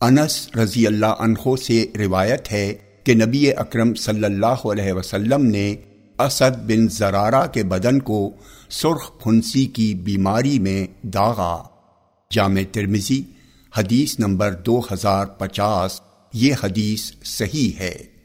انس رضی اللہ عنہ سے روایت ہے کہ نبی اکرم صلی اللہ علیہ وسلم نے اسد بن زرارہ کے بدن کو سرخ پھنسی کی بیماری میں داغا۔ جامع ترمزی حدیث نمبر دو ہزار پچاس، یہ حدیث صحیح ہے۔